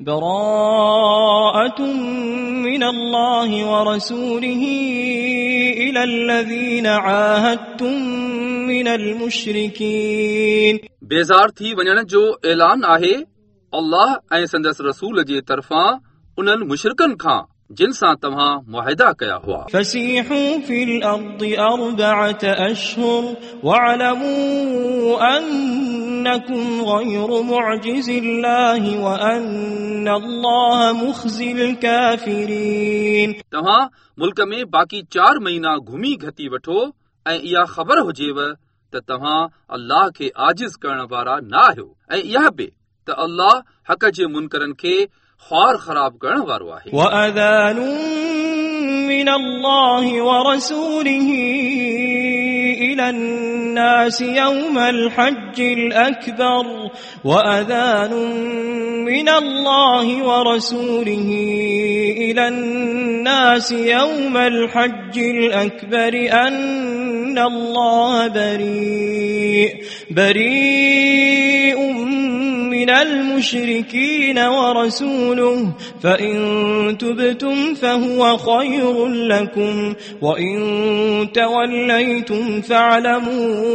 براءة من الله ورسوله إلى الذين عاهدتم من المشركين बेज़ार थी वञण जो ऐलान आहे अल्लाह ऐं संदसि रसूल जे तरफ़ां उन्हनि मुशरकनि खां جن سا تمہاں معاہدہ کیا ہوا۔ فسیحوا فی الارض اربعت اشہر وعلموا انکم غیر معجز اللہ وان اللہ مخزی الكافرین تمہاں ملک میں باقی چار مہینہ گھمی گھتی وٹھو۔ ऐं इहा ख़बर हुजेव त तव्हां अल्लाह खे आजिज़ करण वारा न आहियो ऐं इहा बि त अल्लाह हक़ जे मुनकरनि खे ख्वार ख़राब करण वारो आहे وأذان من الله ورسوله إلى الناس يوم الحج الأكبر وأذان من الله ورسوله إلى الناس يوم الحج الأكبر أن الله بريء بريء من المشركين ورسوله فإن تبتم فهو خير لكم وإن توليتم فاعلموا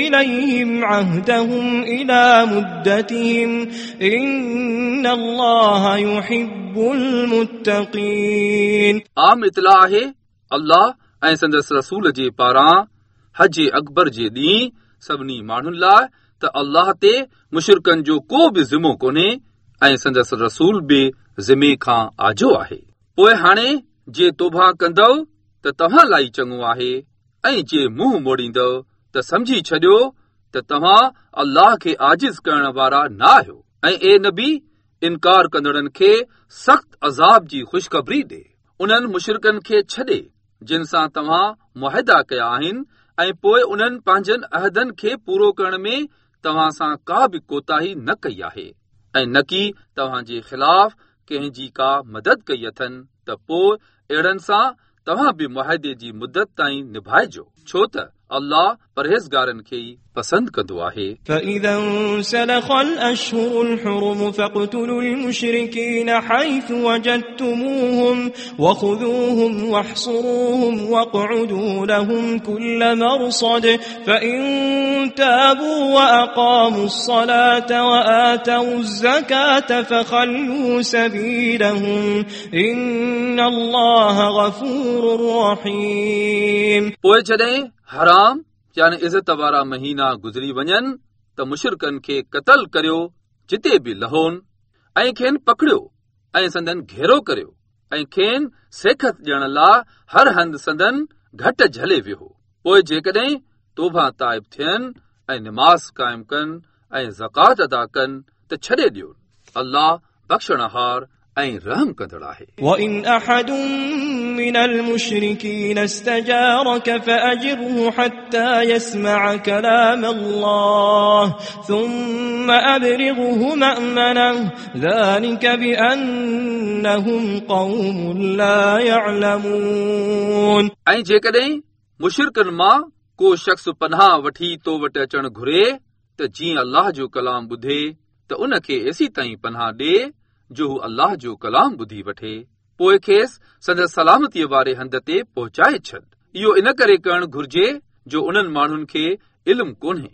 إليهم عهدهم إلى مدتهم إن الله يحب المتقين आम इतला आहे अल्लाह ऐं संदसि रसूल जे पारां हज अकबर जे ॾींहुं सभिनी माण्हुनि लाइ त अल्लाह ते मुशरकनि जो को बि ज़िमो कोन्हे ऐं संदसि रसूल बि ज़िमे खां आजो आहे पोइ हाणे जे तोबा कंदव त तव्हां लाइ चङो आहे ऐं जे मुंहुं मोड़ींदव ته سمجهي ڇڏيو ته توهان الله کي عاجز ڪرڻ وارا نه آهيو. ۽ اي نبي انڪار ڪندڙن کي سخت عذاب جي خوشخبري ڏي. انهن مشرڪن کي ڇڏي جن سان توهان معاهدا ڪيا آهن. ۽ پوءِ انهن پنهنجن عهدن کي پورو ڪرڻ ۾ توهان سان ڪا به ڪوتاهي نه ڪئي آهي. ۽ نه ڪه توهان جي خلاف ڪنهن جي ڪا مدد ڪئي اٿن ته پوءِ اهڙن سان توهان به مئادي جي مدت تائين نڀائجو. ڇو ته अल्लाह परहेज़गारनि खे ई पसंदि कंदो आहे فإذا انسلخ الأشهر الحرم فاقتلوا المشركين حيث وجدتموهم وخذوهم واحصروهم واقعدوا لهم كل مرصد فإن تابوا وأقاموا الصلاة وآتوا الزكاة فخلوا سبيلهم إن الله غفور رحيم पोइ जॾहिं حرام يعني عزت وارا مهينا گذري وڃن ته مشرڪن کي قتل ڪريو جتي به لهو ۽ کين پڪڙيو ۽ سندن گهيرو ڪريو ۽ کين سيکت ڏيڻ لاءِ هر هنڌ سندن گهٽ جهلي ويهو پوءِ جيڪڏهن توبهه تائب ٿين ۽ نماز قائم ڪن ۽ زڪات ادا ڪن ته ڇڏي ڏيو الله بخشڻهار ऐं रहम कंदड़ आहे وإن أحد من المشركين استجارك فأجره حتى يسمع كلام الله ثم أبرغه مأمنه ذلك بأنهم قوم لا يعلمون ऐं जेकॾहिं मुशिरकनि मां को शख़्स पनाह वठी तो वटि अचणु घुरे त जीअं अल्लाह जो कलाम ॿुधे त उन खे एसी ताईं पनाह ॾे जो अल्लाह जो कलाम ॿुधी वठे, पोइ खेसि संदसि सलामतीअ वारे हंध ते पहुचाए छॾ। इहो इन करे करणु घुर्जे, जो उन्हनि माण्हुनि खे इल्मु कोन्हे।